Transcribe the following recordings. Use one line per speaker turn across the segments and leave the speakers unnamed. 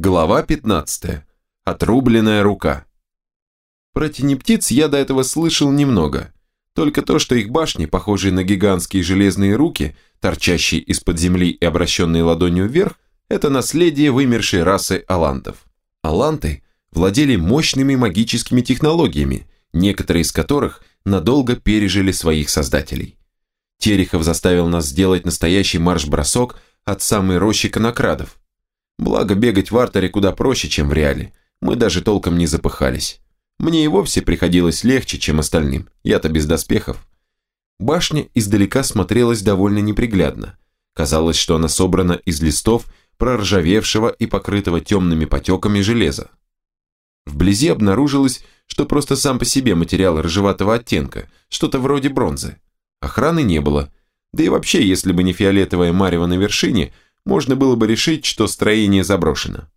Глава 15. Отрубленная рука. Про тенептиц я до этого слышал немного. Только то, что их башни, похожие на гигантские железные руки, торчащие из-под земли и обращенные ладонью вверх, это наследие вымершей расы алантов. Аланты владели мощными магическими технологиями, некоторые из которых надолго пережили своих создателей. Терехов заставил нас сделать настоящий марш-бросок от самой рощи конокрадов, Благо, бегать в артере куда проще, чем в реале. Мы даже толком не запыхались. Мне и вовсе приходилось легче, чем остальным. Я-то без доспехов. Башня издалека смотрелась довольно неприглядно. Казалось, что она собрана из листов, проржавевшего и покрытого темными потеками железа. Вблизи обнаружилось, что просто сам по себе материал рыжеватого оттенка, что-то вроде бронзы. Охраны не было. Да и вообще, если бы не фиолетовая марево на вершине – можно было бы решить, что строение заброшено.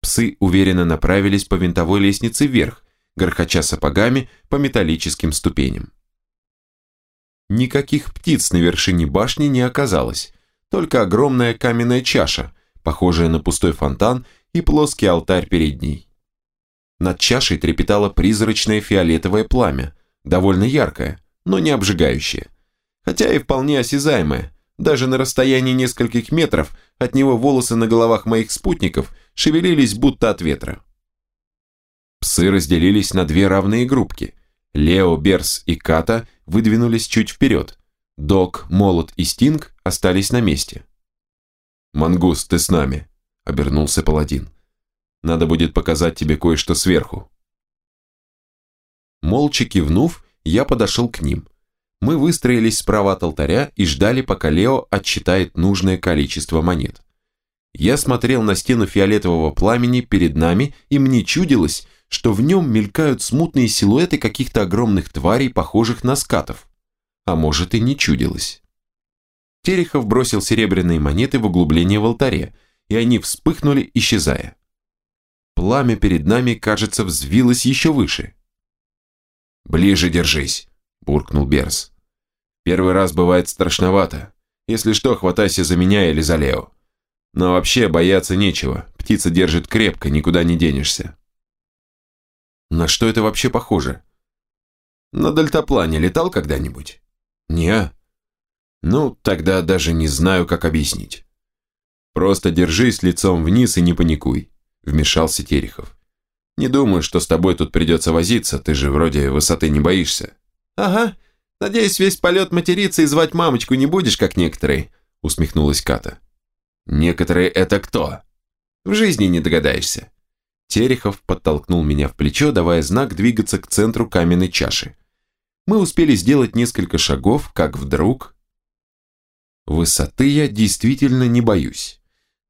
Псы уверенно направились по винтовой лестнице вверх, горхоча сапогами по металлическим ступеням. Никаких птиц на вершине башни не оказалось, только огромная каменная чаша, похожая на пустой фонтан и плоский алтарь перед ней. Над чашей трепетало призрачное фиолетовое пламя, довольно яркое, но не обжигающее, хотя и вполне осязаемое, даже на расстоянии нескольких метров от него волосы на головах моих спутников шевелились будто от ветра. Псы разделились на две равные группки. Лео, Берс и Ката выдвинулись чуть вперед. Док, Молот и Стинг остались на месте. «Мангус, ты с нами», — обернулся паладин. «Надо будет показать тебе кое-что сверху». Молча кивнув, я подошел к ним. Мы выстроились справа от алтаря и ждали, пока Лео отчитает нужное количество монет. Я смотрел на стену фиолетового пламени перед нами, и мне чудилось, что в нем мелькают смутные силуэты каких-то огромных тварей, похожих на скатов. А может и не чудилось. Терехов бросил серебряные монеты в углубление в алтаре, и они вспыхнули, исчезая. Пламя перед нами, кажется, взвилось еще выше. «Ближе держись», – буркнул Берс. Первый раз бывает страшновато. Если что, хватайся за меня или за Лео. Но вообще бояться нечего. Птица держит крепко, никуда не денешься. На что это вообще похоже? На дельтаплане летал когда-нибудь? Не. Ну, тогда даже не знаю, как объяснить. Просто держись лицом вниз и не паникуй, вмешался Терехов. Не думаю, что с тобой тут придется возиться, ты же вроде высоты не боишься. Ага, «Надеюсь, весь полет материться и звать мамочку не будешь, как некоторые», усмехнулась Ката. «Некоторые это кто?» «В жизни не догадаешься». Терехов подтолкнул меня в плечо, давая знак двигаться к центру каменной чаши. Мы успели сделать несколько шагов, как вдруг... Высоты я действительно не боюсь.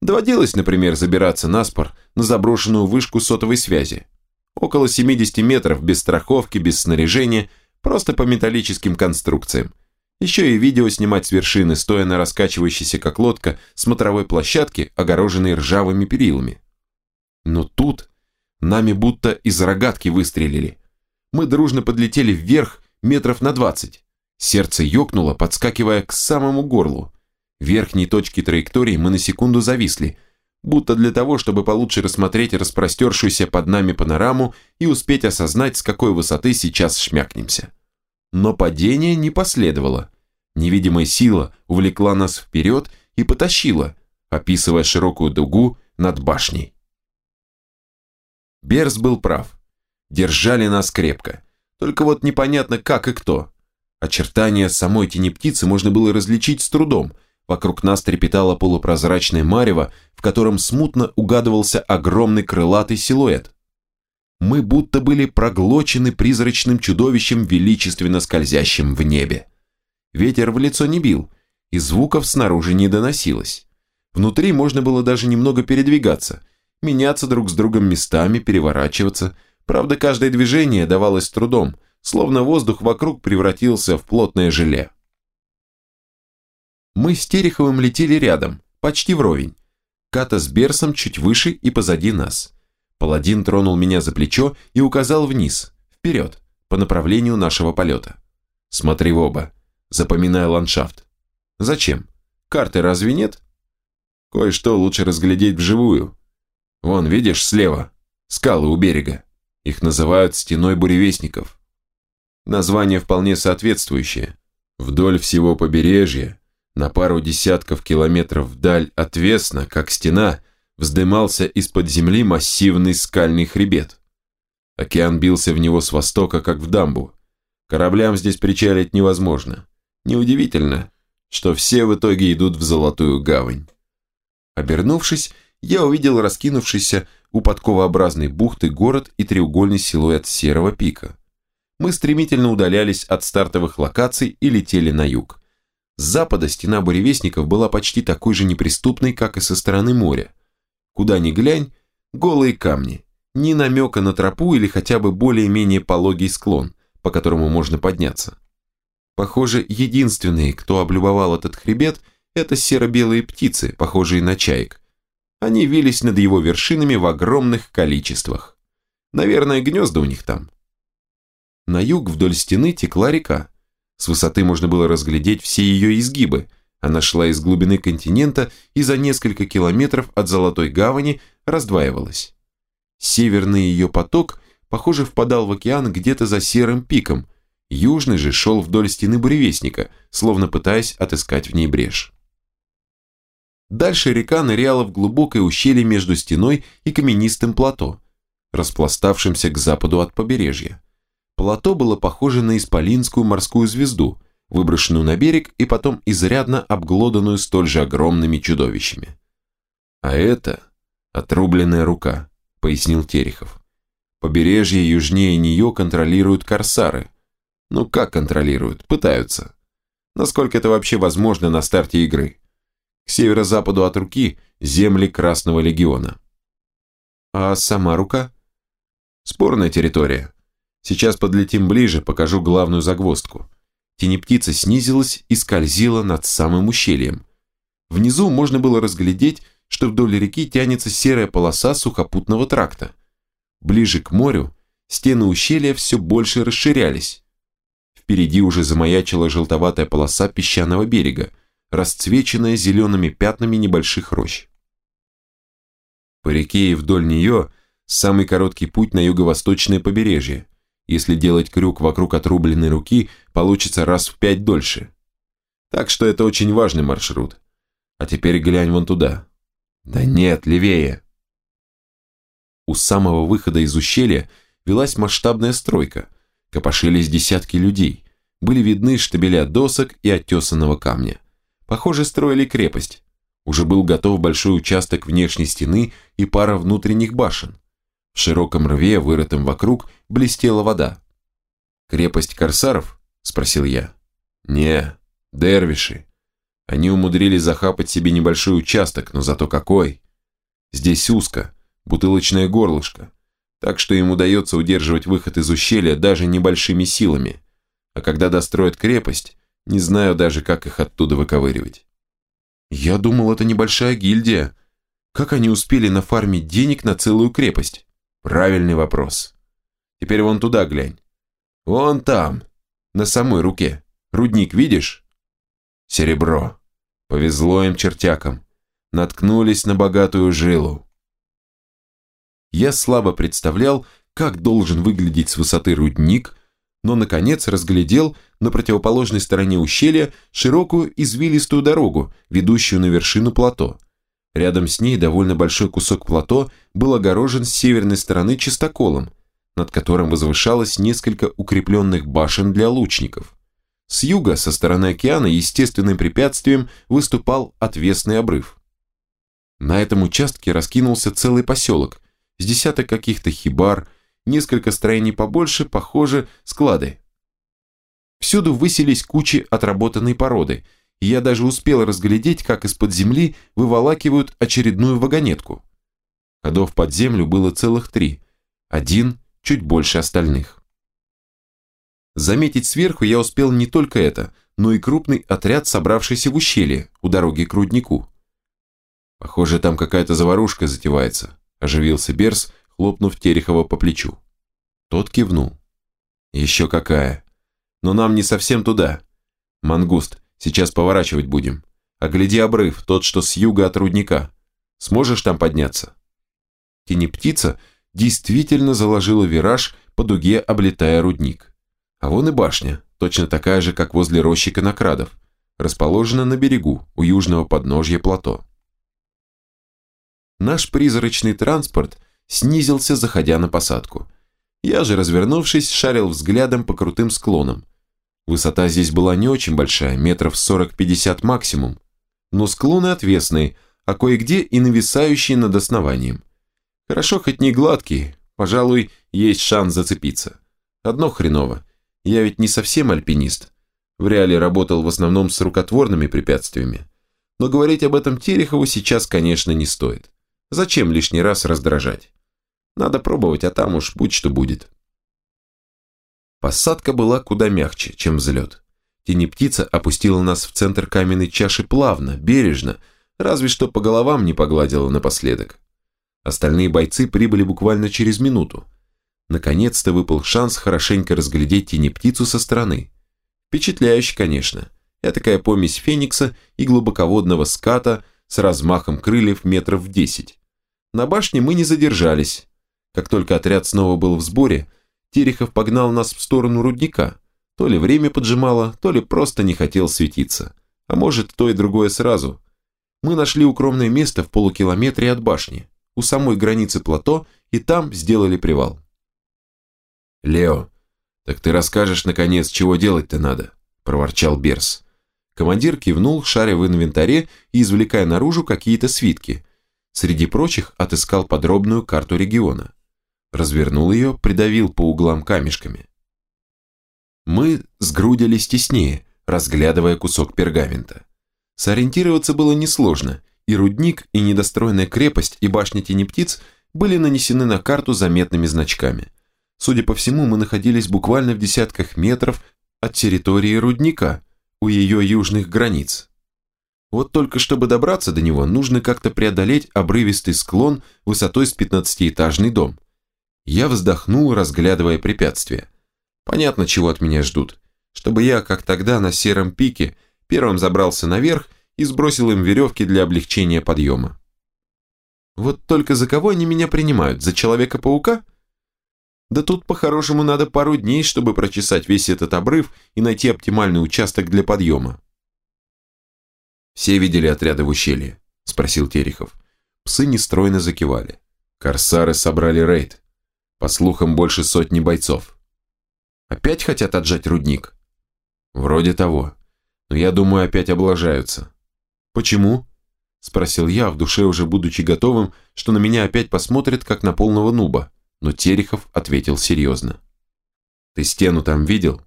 Доводилось, например, забираться на спор на заброшенную вышку сотовой связи. Около 70 метров без страховки, без снаряжения – Просто по металлическим конструкциям. Еще и видео снимать с вершины, стоя на раскачивающейся как лодка смотровой площадке, огороженной ржавыми перилами. Но тут нами будто из рогатки выстрелили. Мы дружно подлетели вверх метров на двадцать. Сердце ёкнуло, подскакивая к самому горлу. В верхней точке траектории мы на секунду зависли, будто для того, чтобы получше рассмотреть распростершуюся под нами панораму и успеть осознать, с какой высоты сейчас шмякнемся. Но падение не последовало. Невидимая сила увлекла нас вперед и потащила, описывая широкую дугу над башней. Берс был прав. Держали нас крепко. Только вот непонятно как и кто. Очертания самой тени птицы можно было различить с трудом. Вокруг нас трепетало полупрозрачное марево, в котором смутно угадывался огромный крылатый силуэт мы будто были проглочены призрачным чудовищем, величественно скользящим в небе. Ветер в лицо не бил, и звуков снаружи не доносилось. Внутри можно было даже немного передвигаться, меняться друг с другом местами, переворачиваться. Правда, каждое движение давалось трудом, словно воздух вокруг превратился в плотное желе. Мы с Тереховым летели рядом, почти вровень. Ката с Берсом чуть выше и позади нас. Паладин тронул меня за плечо и указал вниз, вперед, по направлению нашего полета. Смотри в оба, запоминай ландшафт. Зачем? Карты разве нет? Кое-что лучше разглядеть вживую. Вон, видишь, слева, скалы у берега. Их называют стеной буревестников. Название вполне соответствующее. Вдоль всего побережья, на пару десятков километров вдаль отвесно, как стена, вздымался из-под земли массивный скальный хребет. Океан бился в него с востока, как в дамбу. Кораблям здесь причалить невозможно. Неудивительно, что все в итоге идут в Золотую гавань. Обернувшись, я увидел раскинувшийся у подковообразной бухты город и треугольный силуэт серого пика. Мы стремительно удалялись от стартовых локаций и летели на юг. С запада стена буревестников была почти такой же неприступной, как и со стороны моря. Куда ни глянь, голые камни, ни намека на тропу или хотя бы более-менее пологий склон, по которому можно подняться. Похоже, единственные, кто облюбовал этот хребет, это серо-белые птицы, похожие на чаек. Они вились над его вершинами в огромных количествах. Наверное, гнезда у них там. На юг вдоль стены текла река. С высоты можно было разглядеть все ее изгибы. Она шла из глубины континента и за несколько километров от Золотой гавани раздваивалась. Северный ее поток, похоже, впадал в океан где-то за серым пиком, южный же шел вдоль стены буревестника, словно пытаясь отыскать в ней брешь. Дальше река ныряла в глубокое ущелье между стеной и каменистым плато, распластавшимся к западу от побережья. Плато было похоже на исполинскую морскую звезду, выброшенную на берег и потом изрядно обглоданную столь же огромными чудовищами. А это отрубленная рука, пояснил Терехов. Побережье южнее нее контролируют корсары. Ну как контролируют? Пытаются. Насколько это вообще возможно на старте игры? К северо-западу от руки земли Красного Легиона. А сама рука? Спорная территория. Сейчас подлетим ближе, покажу главную загвоздку. Тенептица снизилась и скользила над самым ущельем. Внизу можно было разглядеть что вдоль реки тянется серая полоса сухопутного тракта. Ближе к морю стены ущелья все больше расширялись. Впереди уже замаячила желтоватая полоса песчаного берега, расцвеченная зелеными пятнами небольших рощ. По реке и вдоль нее самый короткий путь на юго-восточное побережье. Если делать крюк вокруг отрубленной руки, получится раз в пять дольше. Так что это очень важный маршрут. А теперь глянь вон туда. Да нет, левее. У самого выхода из ущелья велась масштабная стройка. Копошились десятки людей. Были видны штабеля досок и оттесанного камня. Похоже, строили крепость. Уже был готов большой участок внешней стены и пара внутренних башен. В широком рве, вырытом вокруг, блестела вода. «Крепость корсаров?» – спросил я. «Не, дервиши. Они умудрились захапать себе небольшой участок, но зато какой. Здесь узко, бутылочное горлышко, так что им удается удерживать выход из ущелья даже небольшими силами. А когда достроят крепость, не знаю даже, как их оттуда выковыривать. Я думал, это небольшая гильдия. Как они успели нафармить денег на целую крепость? Правильный вопрос. Теперь вон туда глянь. Вон там, на самой руке. Рудник видишь? Серебро. Повезло им чертякам. Наткнулись на богатую жилу. Я слабо представлял, как должен выглядеть с высоты рудник, но, наконец, разглядел на противоположной стороне ущелья широкую извилистую дорогу, ведущую на вершину плато. Рядом с ней довольно большой кусок плато был огорожен с северной стороны чистоколом, над которым возвышалось несколько укрепленных башен для лучников. С юга, со стороны океана, естественным препятствием выступал отвесный обрыв. На этом участке раскинулся целый поселок, с десяток каких-то хибар, несколько строений побольше, похоже, склады. Всюду высились кучи отработанной породы, я даже успел разглядеть, как из-под земли выволакивают очередную вагонетку. Ходов под землю было целых три, один чуть больше остальных. Заметить сверху я успел не только это, но и крупный отряд, собравшийся в ущелье, у дороги к руднику. «Похоже, там какая-то заварушка затевается», – оживился Берс, хлопнув Терехова по плечу. Тот кивнул. «Еще какая. Но нам не совсем туда. Мангуст, сейчас поворачивать будем. Огляди обрыв, тот, что с юга от рудника. Сможешь там подняться?» Тени-птица действительно заложила вираж по дуге, облетая рудник. А вон и башня, точно такая же, как возле рощи конокрадов, расположена на берегу, у южного подножья плато. Наш призрачный транспорт снизился, заходя на посадку. Я же, развернувшись, шарил взглядом по крутым склонам. Высота здесь была не очень большая, метров 40-50 максимум, но склоны отвесные, а кое-где и нависающие над основанием. Хорошо хоть не гладкие, пожалуй, есть шанс зацепиться. Одно хреново, я ведь не совсем альпинист. В реале работал в основном с рукотворными препятствиями. Но говорить об этом Терехову сейчас, конечно, не стоит. Зачем лишний раз раздражать? Надо пробовать, а там уж будь что будет. Посадка была куда мягче, чем взлет. Тени-птица опустила нас в центр каменной чаши плавно, бережно, разве что по головам не погладила напоследок. Остальные бойцы прибыли буквально через минуту. Наконец-то выпал шанс хорошенько разглядеть тени-птицу со стороны. Впечатляюще, конечно. Я такая помесь феникса и глубоководного ската с размахом крыльев метров в десять. На башне мы не задержались. Как только отряд снова был в сборе, Терехов погнал нас в сторону рудника. То ли время поджимало, то ли просто не хотел светиться. А может, то и другое сразу. Мы нашли укромное место в полукилометре от башни, у самой границы плато, и там сделали привал. «Лео, так ты расскажешь, наконец, чего делать-то надо?» – проворчал Берс. Командир кивнул, шаря в инвентаре и извлекая наружу какие-то свитки – Среди прочих отыскал подробную карту региона. Развернул ее, придавил по углам камешками. Мы сгрудились теснее, разглядывая кусок пергамента. Сориентироваться было несложно, и рудник, и недостроенная крепость, и башня тени птиц были нанесены на карту заметными значками. Судя по всему, мы находились буквально в десятках метров от территории рудника, у ее южных границ. Вот только чтобы добраться до него, нужно как-то преодолеть обрывистый склон высотой с 15-этажный дом. Я вздохнул, разглядывая препятствия. Понятно, чего от меня ждут. Чтобы я, как тогда на сером пике, первым забрался наверх и сбросил им веревки для облегчения подъема. Вот только за кого они меня принимают? За Человека-паука? Да тут по-хорошему надо пару дней, чтобы прочесать весь этот обрыв и найти оптимальный участок для подъема. «Все видели отряды в ущелье?» – спросил Терехов. Псы нестройно закивали. Корсары собрали рейд. По слухам, больше сотни бойцов. Опять хотят отжать рудник? Вроде того. Но я думаю, опять облажаются. Почему? Спросил я, в душе уже будучи готовым, что на меня опять посмотрят, как на полного нуба. Но Терехов ответил серьезно. Ты стену там видел?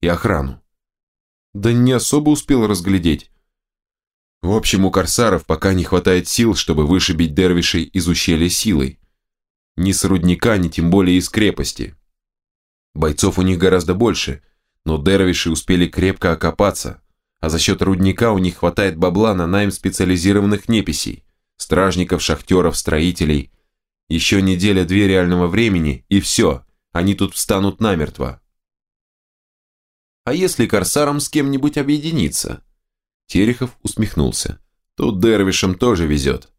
И охрану? Да не особо успел разглядеть. В общем, у корсаров пока не хватает сил, чтобы вышибить дервишей из ущелья силой. Ни с рудника, ни тем более из крепости. Бойцов у них гораздо больше, но дервиши успели крепко окопаться, а за счет рудника у них хватает бабла на найм специализированных неписей, стражников, шахтеров, строителей. Еще неделя-две реального времени, и все, они тут встанут намертво. А если корсарам с кем-нибудь объединиться? Терехов усмехнулся. Тут дервишам тоже везет.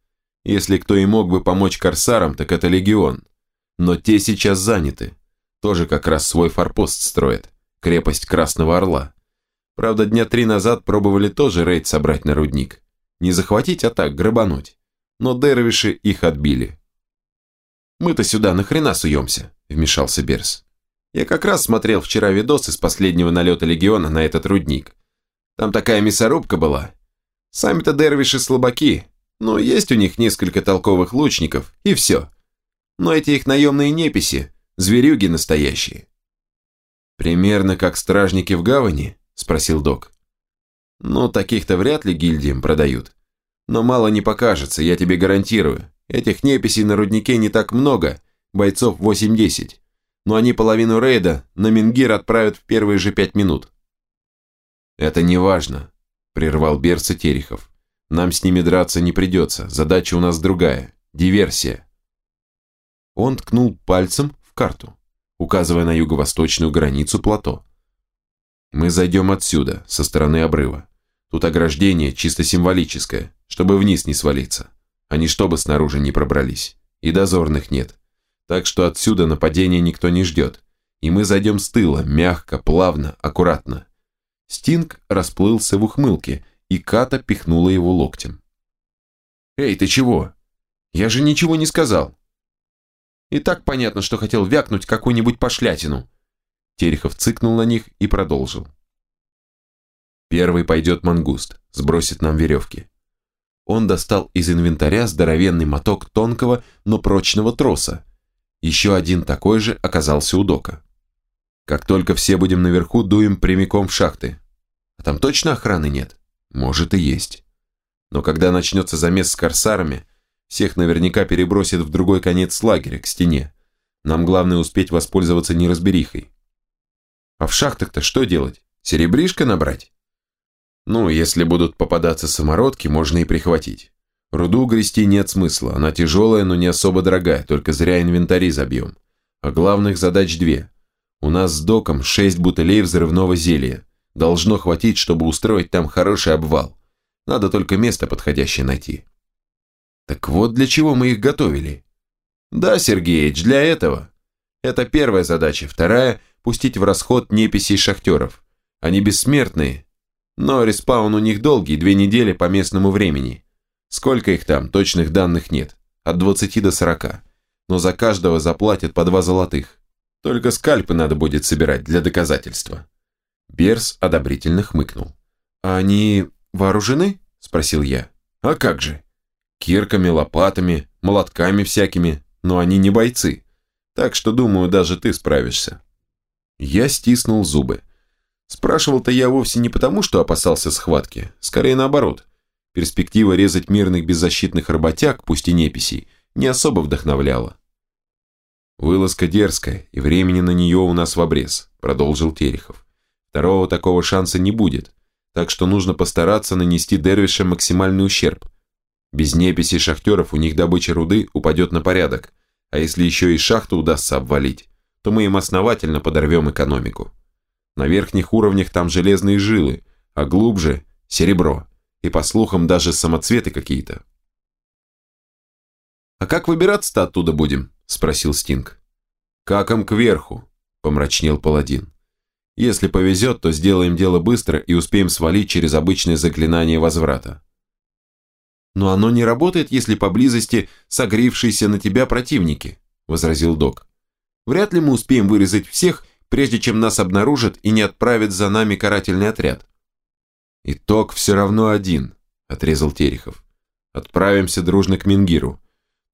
Если кто и мог бы помочь корсарам, так это легион. Но те сейчас заняты. Тоже как раз свой форпост строят. Крепость Красного Орла. Правда, дня три назад пробовали тоже рейд собрать на рудник. Не захватить, а так, грабануть. Но дервиши их отбили. «Мы-то сюда нахрена суемся?» – вмешался Берс. «Я как раз смотрел вчера видос из последнего налета легиона на этот рудник. Там такая мясорубка была. Сами-то дервиши слабаки, но есть у них несколько толковых лучников, и все. Но эти их наемные неписи, зверюги настоящие. «Примерно как стражники в гавани?» – спросил док. «Ну, таких-то вряд ли гильдиям продают. Но мало не покажется, я тебе гарантирую. Этих неписей на руднике не так много, бойцов 8-10. Но они половину рейда на Мингир отправят в первые же пять минут. «Это не важно», – прервал Берца Терехов. «Нам с ними драться не придется, задача у нас другая – диверсия». Он ткнул пальцем в карту, указывая на юго-восточную границу плато. «Мы зайдем отсюда, со стороны обрыва. Тут ограждение чисто символическое, чтобы вниз не свалиться, а не чтобы снаружи не пробрались. И дозорных нет. Так что отсюда нападения никто не ждет. И мы зайдем с тыла, мягко, плавно, аккуратно. Стинг расплылся в ухмылке, и Ката пихнула его локтем. «Эй, ты чего? Я же ничего не сказал!» «И так понятно, что хотел вякнуть какую-нибудь пошлятину!» Терехов цыкнул на них и продолжил. «Первый пойдет мангуст, сбросит нам веревки». Он достал из инвентаря здоровенный моток тонкого, но прочного троса. Еще один такой же оказался у дока. Как только все будем наверху, дуем прямиком в шахты. А там точно охраны нет? Может и есть. Но когда начнется замес с корсарами, всех наверняка перебросит в другой конец лагеря, к стене. Нам главное успеть воспользоваться неразберихой. А в шахтах-то что делать? Серебришко набрать? Ну, если будут попадаться самородки, можно и прихватить. Руду грести нет смысла, она тяжелая, но не особо дорогая, только зря инвентари забьем. А главных задач две. У нас с доком шесть бутылей взрывного зелья. Должно хватить, чтобы устроить там хороший обвал. Надо только место подходящее найти. Так вот для чего мы их готовили. Да, Сергеич, для этого. Это первая задача. Вторая – пустить в расход неписей шахтеров. Они бессмертные, но респаун у них долгий, две недели по местному времени. Сколько их там, точных данных нет. От 20 до 40. Но за каждого заплатят по два золотых. Только скальпы надо будет собирать для доказательства. Берс одобрительно хмыкнул. «А они вооружены?» – спросил я. «А как же? Кирками, лопатами, молотками всякими, но они не бойцы. Так что, думаю, даже ты справишься». Я стиснул зубы. Спрашивал-то я вовсе не потому, что опасался схватки, скорее наоборот. Перспектива резать мирных беззащитных работяг, пусть и неписей, не особо вдохновляла. «Вылазка дерзкая, и времени на нее у нас в обрез», – продолжил Терехов. «Второго такого шанса не будет, так что нужно постараться нанести дервишам максимальный ущерб. Без неписи шахтеров у них добыча руды упадет на порядок, а если еще и шахту удастся обвалить, то мы им основательно подорвем экономику. На верхних уровнях там железные жилы, а глубже – серебро, и по слухам даже самоцветы какие-то». «А как выбираться-то оттуда будем?» – спросил Стинг. «Каком кверху», – помрачнел паладин. «Если повезет, то сделаем дело быстро и успеем свалить через обычное заклинание возврата». «Но оно не работает, если поблизости согревшиеся на тебя противники», – возразил док. «Вряд ли мы успеем вырезать всех, прежде чем нас обнаружат и не отправят за нами карательный отряд». «Итог все равно один», – отрезал Терехов. «Отправимся дружно к Мингиру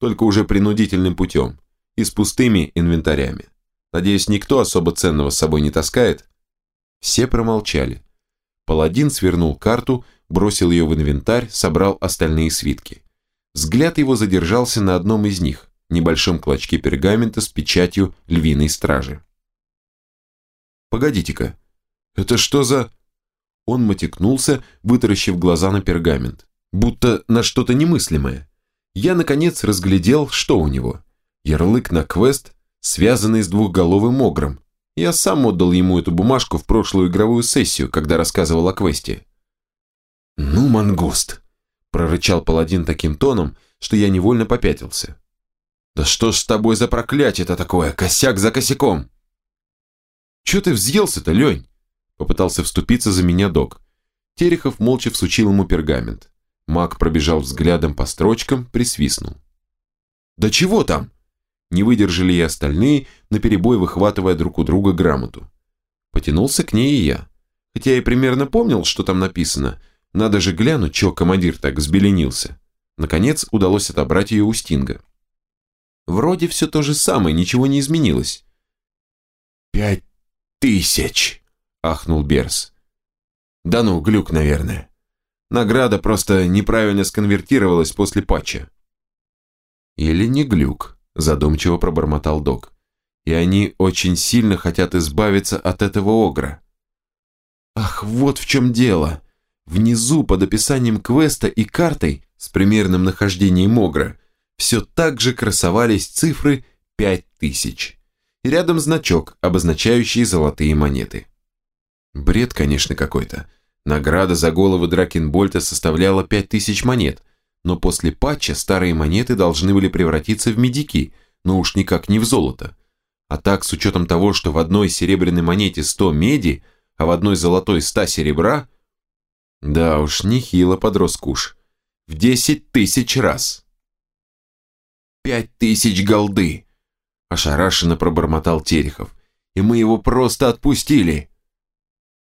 только уже принудительным путем, и с пустыми инвентарями. Надеюсь, никто особо ценного с собой не таскает?» Все промолчали. Паладин свернул карту, бросил ее в инвентарь, собрал остальные свитки. Взгляд его задержался на одном из них, небольшом клочке пергамента с печатью львиной стражи. «Погодите-ка, это что за...» Он мотикнулся, вытаращив глаза на пергамент, будто на что-то немыслимое я наконец разглядел, что у него. Ярлык на квест, связанный с двухголовым огром. Я сам отдал ему эту бумажку в прошлую игровую сессию, когда рассказывал о квесте. «Ну, мангуст!» – прорычал паладин таким тоном, что я невольно попятился. «Да что ж с тобой за проклятие-то такое, косяк за косяком?» «Чё ты взъелся-то, Лень?» – попытался вступиться за меня док. Терехов молча всучил ему пергамент. Маг пробежал взглядом по строчкам, присвистнул. «Да чего там?» Не выдержали и остальные, наперебой выхватывая друг у друга грамоту. Потянулся к ней и я. Хотя я примерно помнил, что там написано. Надо же глянуть, чё командир так взбеленился. Наконец удалось отобрать ее у Стинга. Вроде все то же самое, ничего не изменилось. «Пять тысяч!» – ахнул Берс. «Да ну, глюк, наверное». Награда просто неправильно сконвертировалась после патча. Или не глюк, задумчиво пробормотал док. И они очень сильно хотят избавиться от этого огра. Ах, вот в чем дело. Внизу под описанием квеста и картой с примерным нахождением огра все так же красовались цифры 5000. И рядом значок, обозначающий золотые монеты. Бред, конечно, какой-то. Награда за голову Дракенбольта составляла 5000 монет, но после патча старые монеты должны были превратиться в медики, но уж никак не в золото. А так, с учетом того, что в одной серебряной монете 100 меди, а в одной золотой 100 серебра, да уж, нехило подрос куш. В 10 тысяч раз. «Пять тысяч голды!» – ошарашенно пробормотал Терехов. «И мы его просто отпустили!»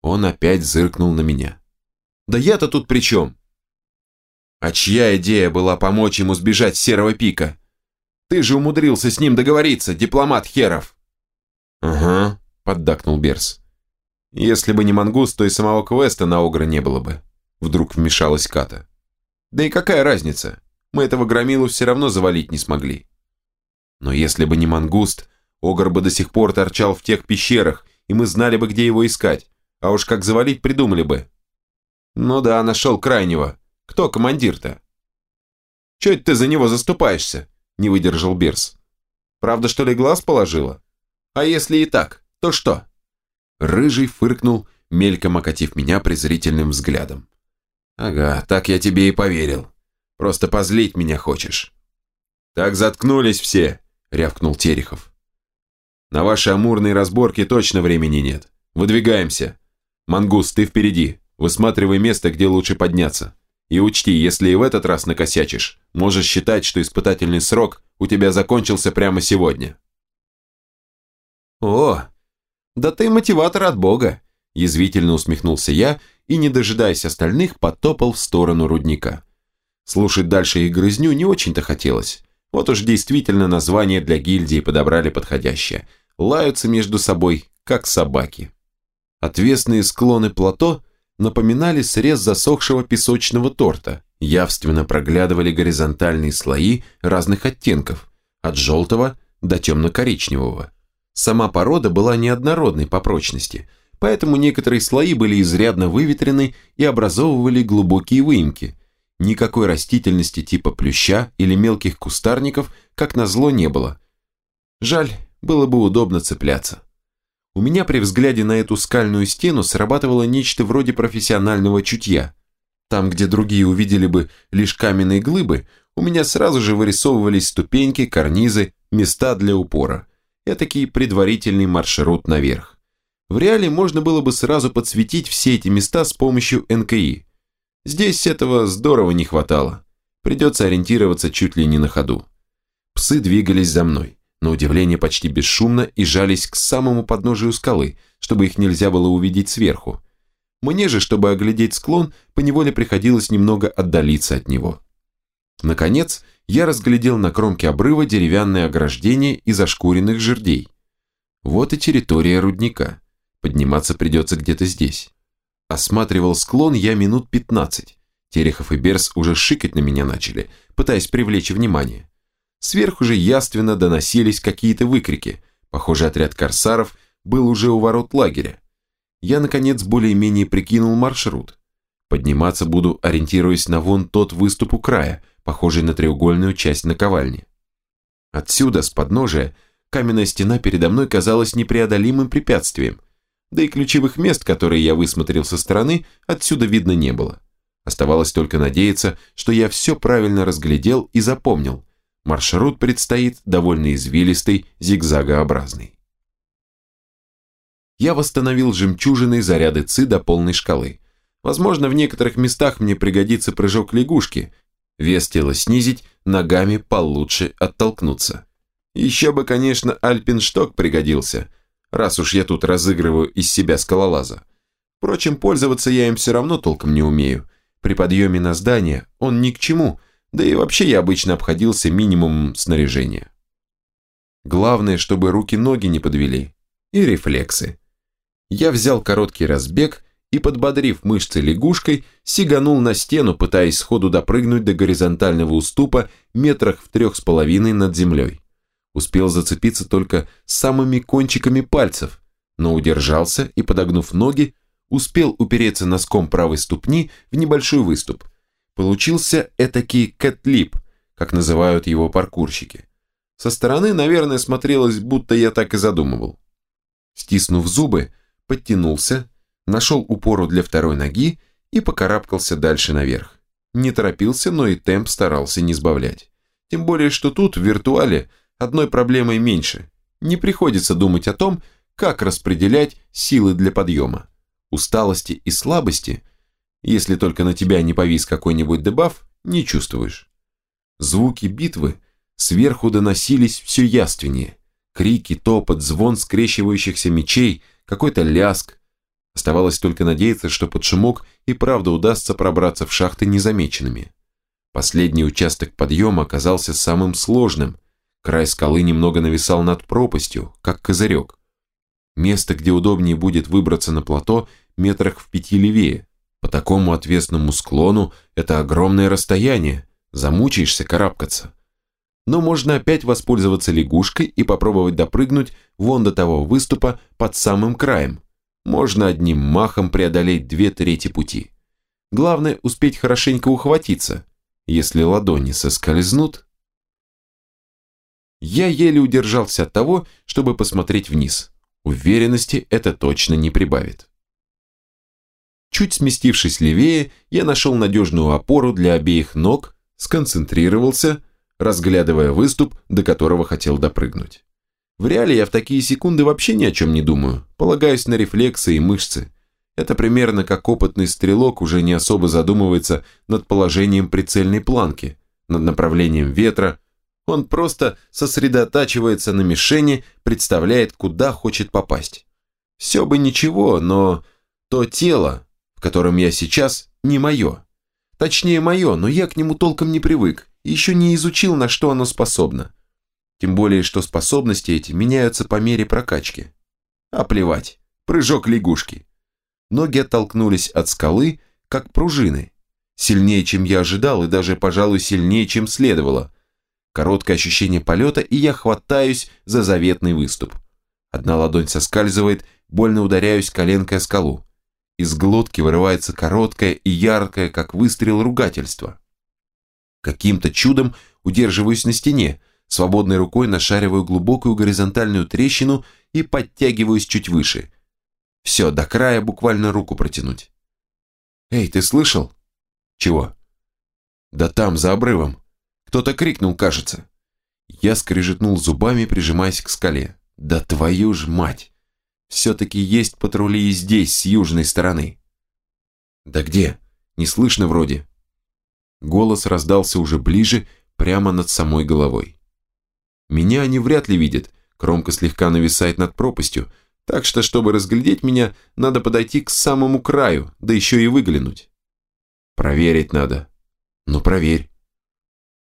Он опять зыркнул на меня. «Да я-то тут при чем?» «А чья идея была помочь ему сбежать с Серого Пика? Ты же умудрился с ним договориться, дипломат херов!» «Ага», – поддакнул Берс. «Если бы не мангус, то и самого квеста на Огра не было бы», – вдруг вмешалась Ката. «Да и какая разница? Мы этого громилу все равно завалить не смогли». «Но если бы не мангуст, Огр бы до сих пор торчал в тех пещерах, и мы знали бы, где его искать. А уж как завалить придумали бы». «Ну да, нашел крайнего. Кто командир-то?» «Че это ты за него заступаешься?» – не выдержал Берс. «Правда, что ли, глаз положила?» А если и так, то что?» Рыжий фыркнул, мельком окатив меня презрительным взглядом. «Ага, так я тебе и поверил. Просто позлить меня хочешь». «Так заткнулись все», — рявкнул Терехов. «На ваши амурные разборки точно времени нет. Выдвигаемся. Мангус, ты впереди. Высматривай место, где лучше подняться. И учти, если и в этот раз накосячишь, можешь считать, что испытательный срок у тебя закончился прямо сегодня». «О, да ты мотиватор от бога!» Язвительно усмехнулся я и, не дожидаясь остальных, потопал в сторону рудника. Слушать дальше их грызню не очень-то хотелось. Вот уж действительно название для гильдии подобрали подходящее. Лаются между собой, как собаки. Отвесные склоны плато напоминали срез засохшего песочного торта. Явственно проглядывали горизонтальные слои разных оттенков, от желтого до темно-коричневого. Сама порода была неоднородной по прочности, поэтому некоторые слои были изрядно выветрены и образовывали глубокие выемки. Никакой растительности типа плюща или мелких кустарников, как назло, не было. Жаль, было бы удобно цепляться. У меня при взгляде на эту скальную стену срабатывало нечто вроде профессионального чутья. Там, где другие увидели бы лишь каменные глыбы, у меня сразу же вырисовывались ступеньки, карнизы, места для упора этакий предварительный маршрут наверх. В реале можно было бы сразу подсветить все эти места с помощью НКИ. Здесь этого здорово не хватало. Придется ориентироваться чуть ли не на ходу. Псы двигались за мной, на удивление почти бесшумно и жались к самому подножию скалы, чтобы их нельзя было увидеть сверху. Мне же, чтобы оглядеть склон, поневоле приходилось немного отдалиться от него. Наконец, я разглядел на кромке обрыва деревянное ограждение из ошкуренных жердей. Вот и территория рудника. Подниматься придется где-то здесь. Осматривал склон я минут 15. Терехов и Берс уже шикать на меня начали, пытаясь привлечь внимание. Сверху же яственно доносились какие-то выкрики. Похоже, отряд корсаров был уже у ворот лагеря. Я, наконец, более-менее прикинул маршрут. Подниматься буду, ориентируясь на вон тот выступ у края, похожий на треугольную часть наковальни. Отсюда, с подножия, каменная стена передо мной казалась непреодолимым препятствием, да и ключевых мест, которые я высмотрел со стороны, отсюда видно не было. Оставалось только надеяться, что я все правильно разглядел и запомнил. Маршрут предстоит довольно извилистый, зигзагообразный. Я восстановил жемчужиной заряды ЦИ до полной шкалы. Возможно, в некоторых местах мне пригодится прыжок лягушки, вес тела снизить, ногами получше оттолкнуться. Еще бы, конечно, альпиншток пригодился, раз уж я тут разыгрываю из себя скалолаза. Впрочем, пользоваться я им все равно толком не умею. При подъеме на здание он ни к чему, да и вообще я обычно обходился минимумом снаряжения. Главное, чтобы руки-ноги не подвели. И рефлексы. Я взял короткий разбег и, подбодрив мышцы лягушкой, сиганул на стену, пытаясь сходу допрыгнуть до горизонтального уступа метрах в трех с половиной над землей. Успел зацепиться только самыми кончиками пальцев, но удержался и, подогнув ноги, успел упереться носком правой ступни в небольшой выступ. Получился этакий кэтлип, как называют его паркурщики. Со стороны, наверное, смотрелось, будто я так и задумывал. Стиснув зубы, подтянулся, нашел упору для второй ноги и покарабкался дальше наверх. Не торопился, но и темп старался не сбавлять. Тем более, что тут, в виртуале, одной проблемой меньше. Не приходится думать о том, как распределять силы для подъема. Усталости и слабости, если только на тебя не повис какой-нибудь дебаф, не чувствуешь. Звуки битвы сверху доносились все яственнее. Крики, топот, звон скрещивающихся мечей, какой-то ляск. Оставалось только надеяться, что под шумок и правда удастся пробраться в шахты незамеченными. Последний участок подъема оказался самым сложным. Край скалы немного нависал над пропастью, как козырек. Место, где удобнее будет выбраться на плато, метрах в пяти левее. По такому отвесному склону это огромное расстояние, замучаешься карабкаться но можно опять воспользоваться лягушкой и попробовать допрыгнуть вон до того выступа под самым краем. Можно одним махом преодолеть две трети пути. Главное успеть хорошенько ухватиться. Если ладони соскользнут... Я еле удержался от того, чтобы посмотреть вниз. Уверенности это точно не прибавит. Чуть сместившись левее, я нашел надежную опору для обеих ног, сконцентрировался, разглядывая выступ, до которого хотел допрыгнуть. В реале я в такие секунды вообще ни о чем не думаю, полагаюсь на рефлексы и мышцы. Это примерно как опытный стрелок уже не особо задумывается над положением прицельной планки, над направлением ветра. Он просто сосредотачивается на мишени, представляет, куда хочет попасть. Все бы ничего, но то тело, в котором я сейчас, не мое. Точнее, мое, но я к нему толком не привык еще не изучил, на что оно способно. Тем более, что способности эти меняются по мере прокачки. А плевать, прыжок лягушки. Ноги оттолкнулись от скалы, как пружины. Сильнее, чем я ожидал, и даже, пожалуй, сильнее, чем следовало. Короткое ощущение полета, и я хватаюсь за заветный выступ. Одна ладонь соскальзывает, больно ударяюсь коленкой о скалу. Из глотки вырывается короткое и яркое, как выстрел, ругательство. Каким-то чудом удерживаюсь на стене, свободной рукой нашариваю глубокую горизонтальную трещину и подтягиваюсь чуть выше. Все, до края буквально руку протянуть. «Эй, ты слышал?» «Чего?» «Да там, за обрывом. Кто-то крикнул, кажется». Я скрежетнул зубами, прижимаясь к скале. «Да твою ж мать! Все-таки есть патрули и здесь, с южной стороны». «Да где? Не слышно вроде». Голос раздался уже ближе, прямо над самой головой. Меня они вряд ли видят, кромка слегка нависает над пропастью, так что, чтобы разглядеть меня, надо подойти к самому краю, да еще и выглянуть. Проверить надо. Ну, проверь.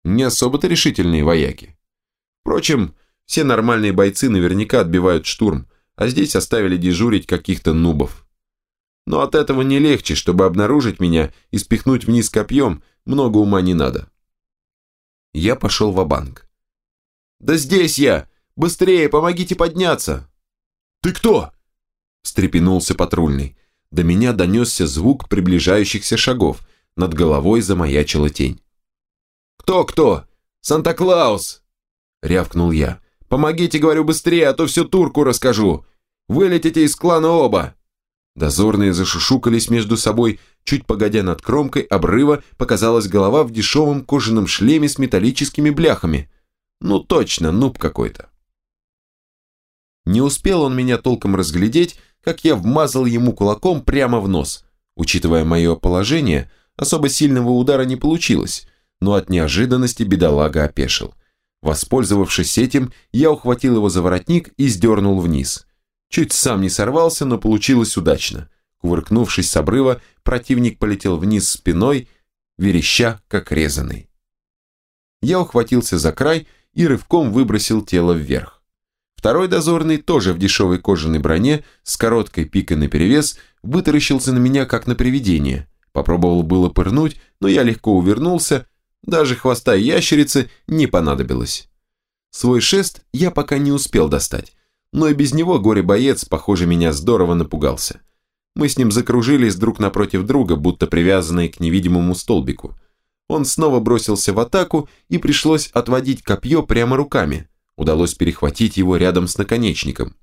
Не особо-то решительные вояки. Впрочем, все нормальные бойцы наверняка отбивают штурм, а здесь оставили дежурить каких-то нубов. Но от этого не легче, чтобы обнаружить меня и спихнуть вниз копьем, много ума не надо. Я пошел в банк «Да здесь я! Быстрее, помогите подняться!» «Ты кто?» встрепенулся патрульный. До меня донесся звук приближающихся шагов. Над головой замаячила тень. «Кто-кто? Санта-Клаус!» рявкнул я. «Помогите, говорю, быстрее, а то всю турку расскажу! Вылетите из клана оба!» Дозорные зашушукались между собой, чуть погодя над кромкой обрыва показалась голова в дешевом кожаном шлеме с металлическими бляхами. Ну точно, нуб какой-то. Не успел он меня толком разглядеть, как я вмазал ему кулаком прямо в нос. Учитывая мое положение, особо сильного удара не получилось, но от неожиданности бедолага опешил. Воспользовавшись этим, я ухватил его за воротник и сдернул вниз. Чуть сам не сорвался, но получилось удачно. Кувыркнувшись с обрыва, противник полетел вниз спиной, вереща, как резанный. Я ухватился за край и рывком выбросил тело вверх. Второй дозорный, тоже в дешевой кожаной броне, с короткой пикой наперевес, вытаращился на меня, как на привидение. Попробовал было пырнуть, но я легко увернулся, даже хвоста ящерицы не понадобилось. Свой шест я пока не успел достать, но и без него горе-боец, похоже, меня здорово напугался. Мы с ним закружились друг напротив друга, будто привязанные к невидимому столбику. Он снова бросился в атаку, и пришлось отводить копье прямо руками. Удалось перехватить его рядом с наконечником.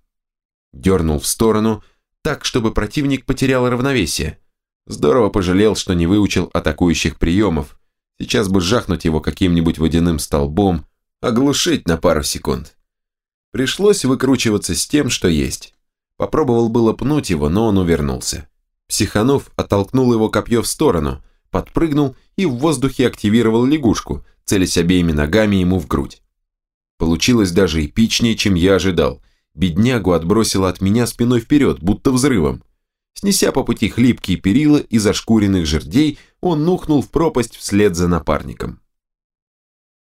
Дернул в сторону, так, чтобы противник потерял равновесие. Здорово пожалел, что не выучил атакующих приемов. Сейчас бы жахнуть его каким-нибудь водяным столбом, оглушить на пару секунд. Пришлось выкручиваться с тем, что есть. Попробовал было пнуть его, но он увернулся. Психанов оттолкнул его копье в сторону, подпрыгнул и в воздухе активировал лягушку, целясь обеими ногами ему в грудь. Получилось даже эпичнее, чем я ожидал. Беднягу отбросило от меня спиной вперед, будто взрывом. Снеся по пути хлипкие перила и зашкуренных жердей, он нухнул в пропасть вслед за напарником.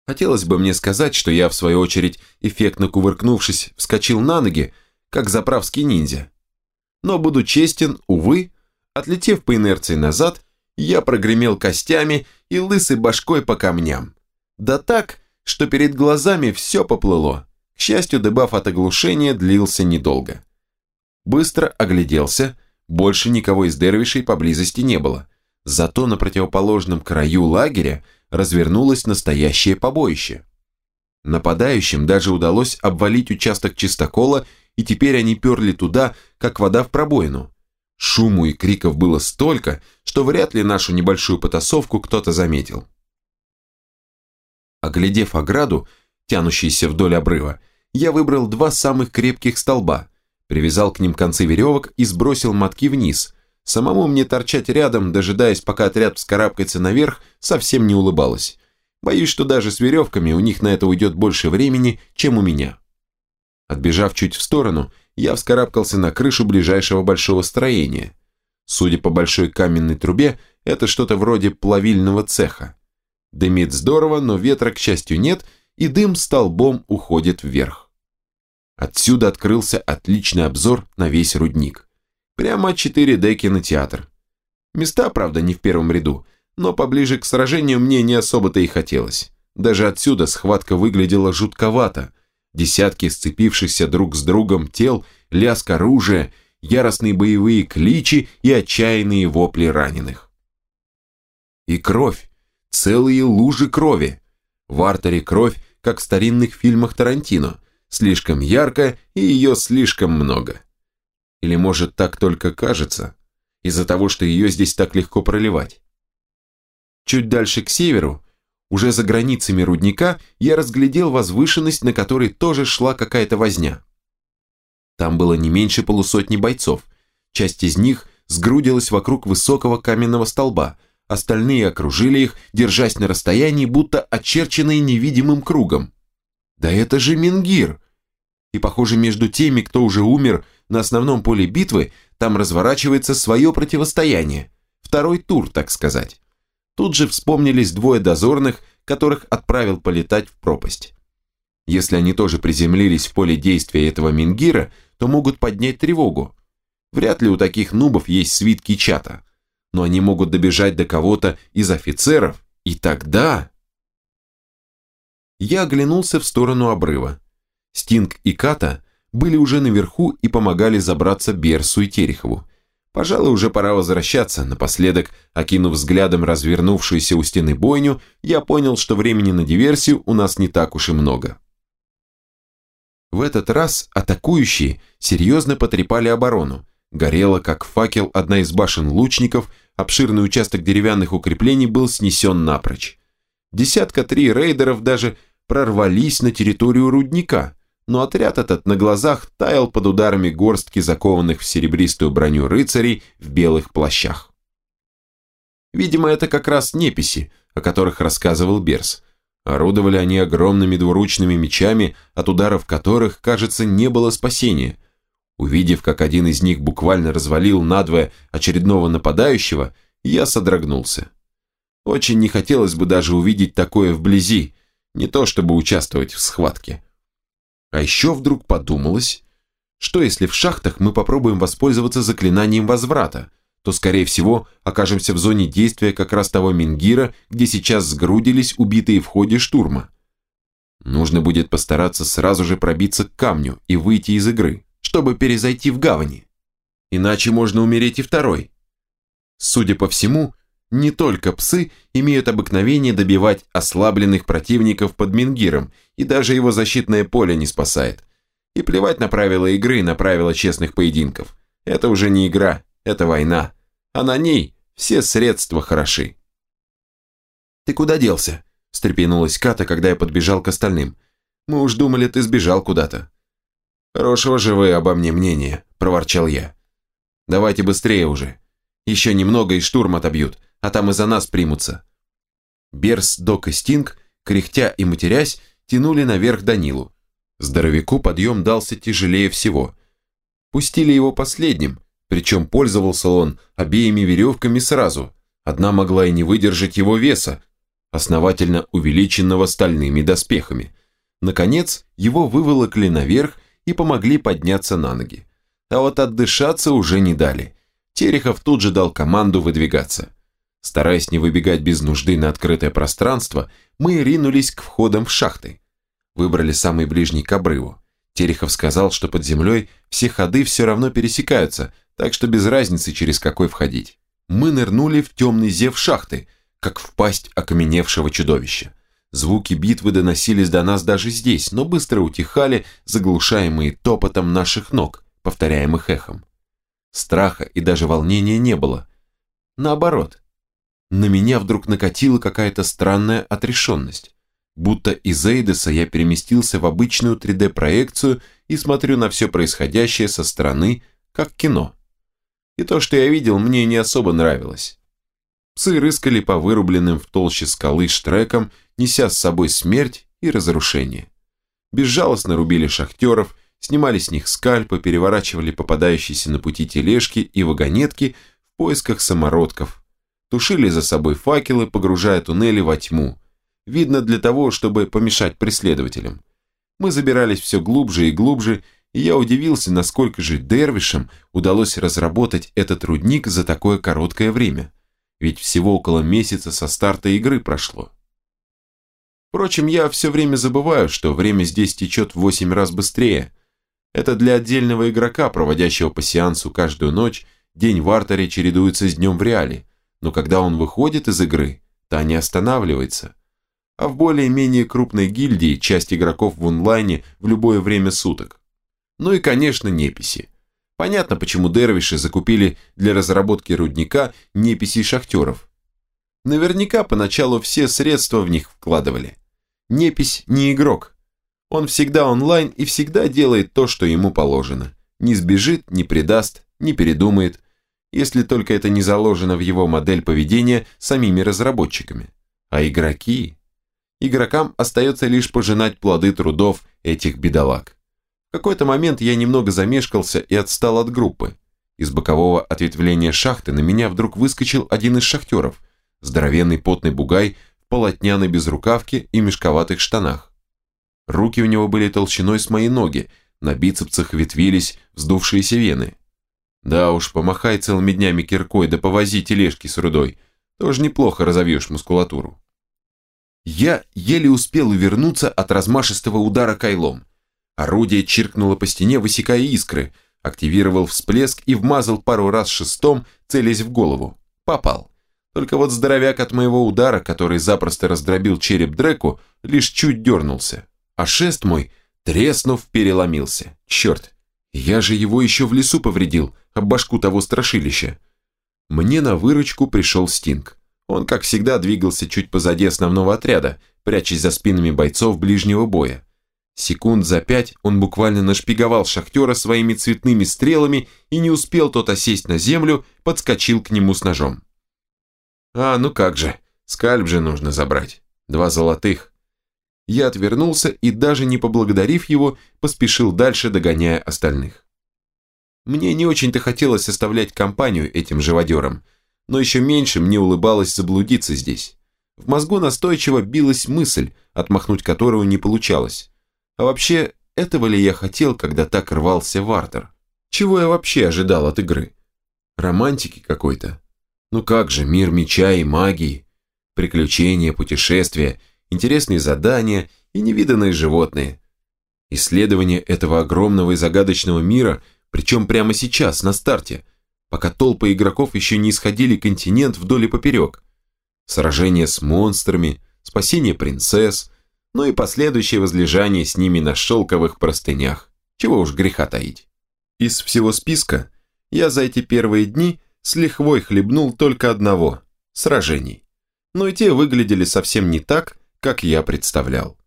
Хотелось бы мне сказать, что я, в свою очередь, эффектно кувыркнувшись, вскочил на ноги, как заправский ниндзя. Но буду честен, увы, отлетев по инерции назад, я прогремел костями и лысой башкой по камням. Да так, что перед глазами все поплыло. К счастью, дебаф от оглушения длился недолго. Быстро огляделся, больше никого из дервишей поблизости не было. Зато на противоположном краю лагеря развернулось настоящее побоище. Нападающим даже удалось обвалить участок чистокола, и теперь они перли туда, как вода в пробоину. Шуму и криков было столько, что вряд ли нашу небольшую потасовку кто-то заметил. Оглядев ограду, тянущуюся вдоль обрыва, я выбрал два самых крепких столба, привязал к ним концы веревок и сбросил мотки вниз. Самому мне торчать рядом, дожидаясь, пока отряд вскарабкается наверх, совсем не улыбалось. Боюсь, что даже с веревками у них на это уйдет больше времени, чем у меня. Отбежав чуть в сторону, я вскарабкался на крышу ближайшего большого строения. Судя по большой каменной трубе, это что-то вроде плавильного цеха. Дымит здорово, но ветра, к счастью, нет, и дым столбом уходит вверх. Отсюда открылся отличный обзор на весь рудник. Прямо 4D кинотеатр. Места, правда, не в первом ряду, но поближе к сражению мне не особо-то и хотелось. Даже отсюда схватка выглядела жутковато. Десятки сцепившихся друг с другом тел, лязг оружия, яростные боевые кличи и отчаянные вопли раненых. И кровь, целые лужи крови. В артере кровь, как в старинных фильмах Тарантино, слишком ярко и ее слишком много. Или может так только кажется, из-за того, что ее здесь так легко проливать. Чуть дальше к северу, уже за границами рудника, я разглядел возвышенность, на которой тоже шла какая-то возня. Там было не меньше полусотни бойцов, часть из них сгрудилась вокруг высокого каменного столба – Остальные окружили их, держась на расстоянии, будто очерченные невидимым кругом. Да это же Мингир! И похоже, между теми, кто уже умер на основном поле битвы, там разворачивается свое противостояние. Второй тур, так сказать. Тут же вспомнились двое дозорных, которых отправил полетать в пропасть. Если они тоже приземлились в поле действия этого Мингира, то могут поднять тревогу. Вряд ли у таких нубов есть свитки чата но они могут добежать до кого-то из офицеров, и тогда... Я оглянулся в сторону обрыва. Стинг и Ката были уже наверху и помогали забраться Берсу и Терехову. Пожалуй, уже пора возвращаться. Напоследок, окинув взглядом развернувшуюся у стены бойню, я понял, что времени на диверсию у нас не так уж и много. В этот раз атакующие серьезно потрепали оборону, Горела, как факел, одна из башен лучников, обширный участок деревянных укреплений был снесен напрочь. Десятка три рейдеров даже прорвались на территорию рудника, но отряд этот на глазах таял под ударами горстки закованных в серебристую броню рыцарей в белых плащах. Видимо, это как раз неписи, о которых рассказывал Берс. Орудовали они огромными двуручными мечами, от ударов которых, кажется, не было спасения – Увидев, как один из них буквально развалил надвое очередного нападающего, я содрогнулся. Очень не хотелось бы даже увидеть такое вблизи, не то чтобы участвовать в схватке. А еще вдруг подумалось, что если в шахтах мы попробуем воспользоваться заклинанием возврата, то, скорее всего, окажемся в зоне действия как раз того Мингира, где сейчас сгрудились убитые в ходе штурма. Нужно будет постараться сразу же пробиться к камню и выйти из игры чтобы перезайти в гавани. Иначе можно умереть и второй. Судя по всему, не только псы имеют обыкновение добивать ослабленных противников под Мингиром, и даже его защитное поле не спасает. И плевать на правила игры, на правила честных поединков. Это уже не игра, это война. А на ней Все средства хороши. «Ты куда делся?» – встрепенулась Ката, когда я подбежал к остальным. «Мы уж думали, ты сбежал куда-то». «Хорошего же вы обо мне мнения», – проворчал я. «Давайте быстрее уже. Еще немного и штурм отобьют, а там и за нас примутся». Берс, Док и Стинг, кряхтя и матерясь, тянули наверх Данилу. Здоровяку подъем дался тяжелее всего. Пустили его последним, причем пользовался он обеими веревками сразу. Одна могла и не выдержать его веса, основательно увеличенного стальными доспехами. Наконец, его выволокли наверх и помогли подняться на ноги. А вот отдышаться уже не дали. Терехов тут же дал команду выдвигаться. Стараясь не выбегать без нужды на открытое пространство, мы ринулись к входам в шахты. Выбрали самый ближний к обрыву. Терехов сказал, что под землей все ходы все равно пересекаются, так что без разницы, через какой входить. Мы нырнули в темный зев шахты, как в пасть окаменевшего чудовища. Звуки битвы доносились до нас даже здесь, но быстро утихали, заглушаемые топотом наших ног, повторяемых эхом. Страха и даже волнения не было. Наоборот, на меня вдруг накатила какая-то странная отрешенность. Будто из Эйдеса я переместился в обычную 3D-проекцию и смотрю на все происходящее со стороны, как кино и то, что я видел, мне не особо нравилось. Псы рыскали по вырубленным в толще скалы штрекам, неся с собой смерть и разрушение. Безжалостно рубили шахтеров, снимали с них скальпы, переворачивали попадающиеся на пути тележки и вагонетки в поисках самородков, тушили за собой факелы, погружая туннели во тьму. Видно для того, чтобы помешать преследователям. Мы забирались все глубже и глубже, и я удивился, насколько же дервишам удалось разработать этот рудник за такое короткое время, ведь всего около месяца со старта игры прошло. Впрочем, я все время забываю, что время здесь течет в 8 раз быстрее. Это для отдельного игрока, проводящего по сеансу каждую ночь, день в артере чередуется с днем в реале, но когда он выходит из игры, та не останавливается. А в более-менее крупной гильдии часть игроков в онлайне в любое время суток. Ну и, конечно, неписи. Понятно, почему дервиши закупили для разработки рудника неписей шахтеров. Наверняка поначалу все средства в них вкладывали. Непись не игрок. Он всегда онлайн и всегда делает то, что ему положено. Не сбежит, не предаст, не передумает, если только это не заложено в его модель поведения самими разработчиками. А игроки? Игрокам остается лишь пожинать плоды трудов этих бедолаг. В какой-то момент я немного замешкался и отстал от группы. Из бокового ответвления шахты на меня вдруг выскочил один из шахтеров, здоровенный потный бугай в полотняной безрукавке и мешковатых штанах. Руки у него были толщиной с мои ноги, на бицепсах ветвились вздувшиеся вены. Да уж, помахай целыми днями киркой, да повози тележки с рудой, тоже неплохо разовьешь мускулатуру. Я еле успел увернуться от размашистого удара кайлом. Орудие чиркнуло по стене, высекая искры. Активировал всплеск и вмазал пару раз шестом, целясь в голову. Попал. Только вот здоровяк от моего удара, который запросто раздробил череп Дреку, лишь чуть дернулся. А шест мой, треснув, переломился. Черт, я же его еще в лесу повредил, об башку того страшилища. Мне на выручку пришел Стинг. Он, как всегда, двигался чуть позади основного отряда, прячась за спинами бойцов ближнего боя. Секунд за пять он буквально нашпиговал шахтера своими цветными стрелами и не успел тот осесть на землю, подскочил к нему с ножом. «А, ну как же, скальп же нужно забрать. Два золотых». Я отвернулся и, даже не поблагодарив его, поспешил дальше, догоняя остальных. Мне не очень-то хотелось оставлять компанию этим живодерам, но еще меньше мне улыбалось заблудиться здесь. В мозгу настойчиво билась мысль, отмахнуть которую не получалось. А вообще, этого ли я хотел, когда так рвался в Артер? Чего я вообще ожидал от игры? Романтики какой-то? Ну как же, мир меча и магии, приключения, путешествия, интересные задания и невиданные животные. Исследование этого огромного и загадочного мира, причем прямо сейчас, на старте, пока толпы игроков еще не исходили континент вдоль и поперек. Сражение с монстрами, спасение принцесс, ну и последующее возлежание с ними на шелковых простынях. Чего уж греха таить. Из всего списка я за эти первые дни с лихвой хлебнул только одного – сражений. Но и те выглядели совсем не так, как я представлял.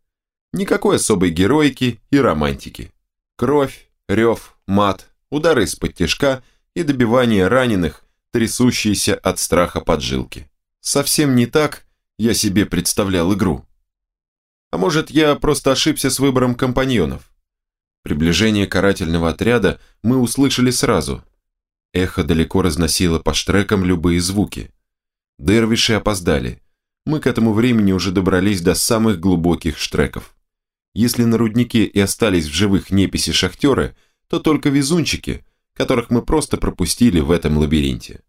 Никакой особой героики и романтики. Кровь, рев, мат, удары из-под тяжка и добивание раненых, трясущиеся от страха поджилки. Совсем не так я себе представлял игру. А может, я просто ошибся с выбором компаньонов? Приближение карательного отряда мы услышали сразу. Эхо далеко разносило по штрекам любые звуки. Дервиши опоздали. Мы к этому времени уже добрались до самых глубоких штреков. Если на руднике и остались в живых неписи шахтеры, то только везунчики, которых мы просто пропустили в этом лабиринте.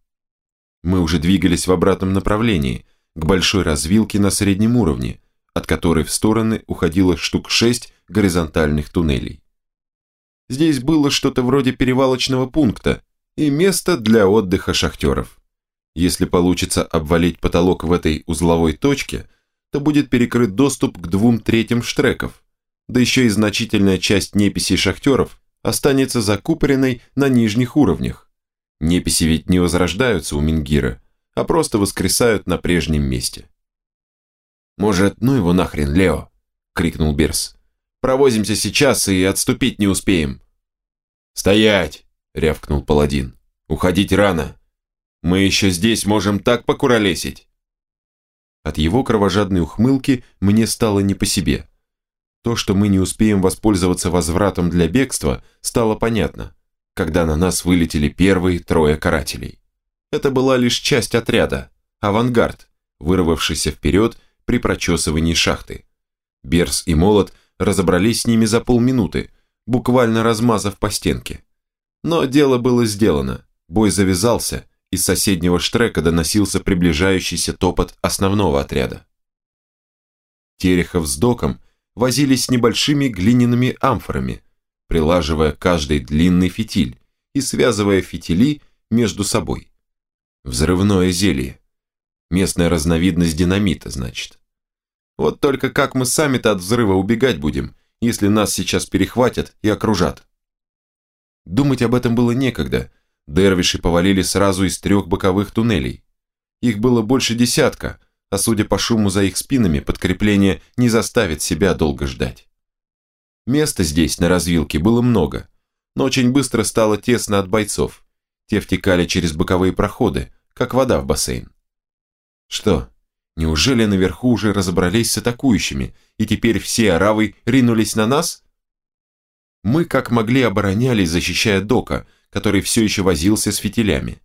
Мы уже двигались в обратном направлении, к большой развилке на среднем уровне, от которой в стороны уходило штук шесть горизонтальных туннелей. Здесь было что-то вроде перевалочного пункта и место для отдыха шахтеров. Если получится обвалить потолок в этой узловой точке, то будет перекрыт доступ к двум третьим штреков, да еще и значительная часть неписей шахтеров останется закупоренной на нижних уровнях. Неписи ведь не возрождаются у Мингира, а просто воскресают на прежнем месте. «Может, ну его нахрен, Лео!» – крикнул Берс. «Провозимся сейчас и отступить не успеем». «Стоять!» – рявкнул паладин. «Уходить рано. Мы еще здесь можем так покуролесить!» От его кровожадной ухмылки мне стало не по себе. То, что мы не успеем воспользоваться возвратом для бегства, стало понятно, когда на нас вылетели первые трое карателей. Это была лишь часть отряда, авангард, вырвавшийся вперед при прочесывании шахты. Берс и Молот разобрались с ними за полминуты, буквально размазав по стенке. Но дело было сделано, бой завязался, из соседнего штрека доносился приближающийся топот основного отряда. Терехов с Доком возились с небольшими глиняными амфорами, прилаживая каждый длинный фитиль и связывая фитили между собой. Взрывное зелье. Местная разновидность динамита, значит. Вот только как мы сами-то от взрыва убегать будем, если нас сейчас перехватят и окружат? Думать об этом было некогда. Дервиши повалили сразу из трех боковых туннелей. Их было больше десятка, а судя по шуму за их спинами, подкрепление не заставит себя долго ждать. Места здесь, на развилке, было много, но очень быстро стало тесно от бойцов. Те втекали через боковые проходы, как вода в бассейн. Что, неужели наверху уже разобрались с атакующими, и теперь все аравы ринулись на нас? Мы как могли оборонялись, защищая Дока, который все еще возился с фитилями.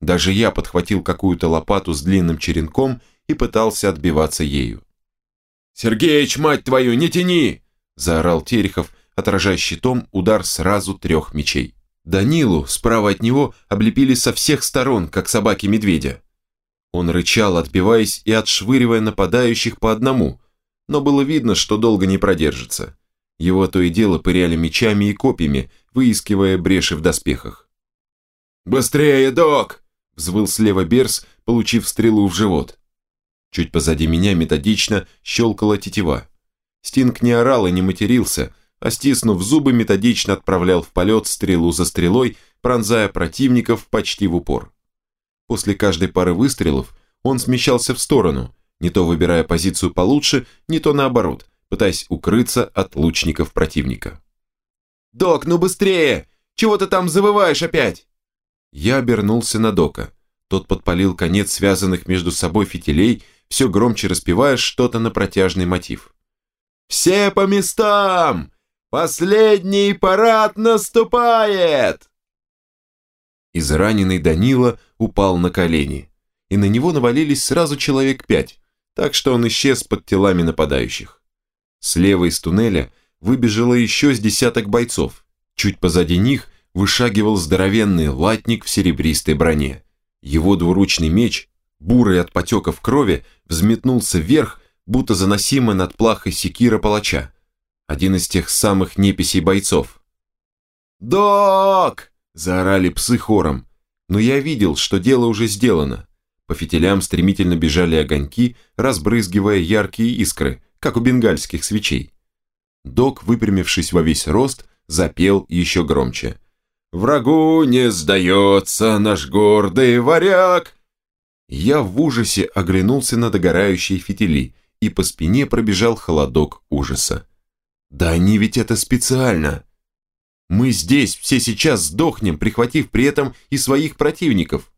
Даже я подхватил какую-то лопату с длинным черенком и пытался отбиваться ею. «Сергеич, мать твою, не тяни!» – заорал Терехов, отражая щитом удар сразу трех мечей. Данилу справа от него облепили со всех сторон, как собаки медведя. Он рычал, отбиваясь и отшвыривая нападающих по одному, но было видно, что долго не продержится. Его то и дело пыряли мечами и копьями, выискивая бреши в доспехах. «Быстрее, док!» – взвыл слева Берс, получив стрелу в живот. Чуть позади меня методично щелкала тетива. Стинг не орал и не матерился, а стиснув зубы, методично отправлял в полет стрелу за стрелой, пронзая противников почти в упор. После каждой пары выстрелов он смещался в сторону, не то выбирая позицию получше, не то наоборот, пытаясь укрыться от лучников противника. «Док, ну быстрее! Чего ты там завываешь опять?» Я обернулся на Дока. Тот подпалил конец связанных между собой фитилей все громче распевая что-то на протяжный мотив. «Все по местам! Последний парад наступает!» Израненный Данила упал на колени, и на него навалились сразу человек пять, так что он исчез под телами нападающих. Слева из туннеля выбежало еще с десяток бойцов. Чуть позади них вышагивал здоровенный латник в серебристой броне. Его двуручный меч бурый от потеков крови, взметнулся вверх, будто заносимый над плахой секира палача. Один из тех самых неписей бойцов. «Док!» – заорали псы хором. Но я видел, что дело уже сделано. По фитилям стремительно бежали огоньки, разбрызгивая яркие искры, как у бенгальских свечей. Док, выпрямившись во весь рост, запел еще громче. Врагу не сдается наш гордый варяг!» Я в ужасе оглянулся на догорающие фитили, и по спине пробежал холодок ужаса. «Да они ведь это специально!» Мы здесь все сейчас сдохнем, прихватив при этом и своих противников.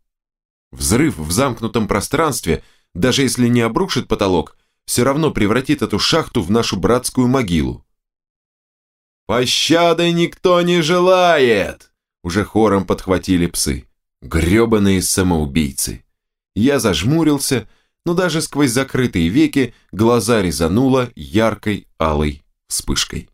Взрыв в замкнутом пространстве, даже если не обрушит потолок, все равно превратит эту шахту в нашу братскую могилу. «Пощады никто не желает!» Уже хором подхватили псы. Гребаные самоубийцы. Я зажмурился, но даже сквозь закрытые веки глаза резануло яркой алой вспышкой.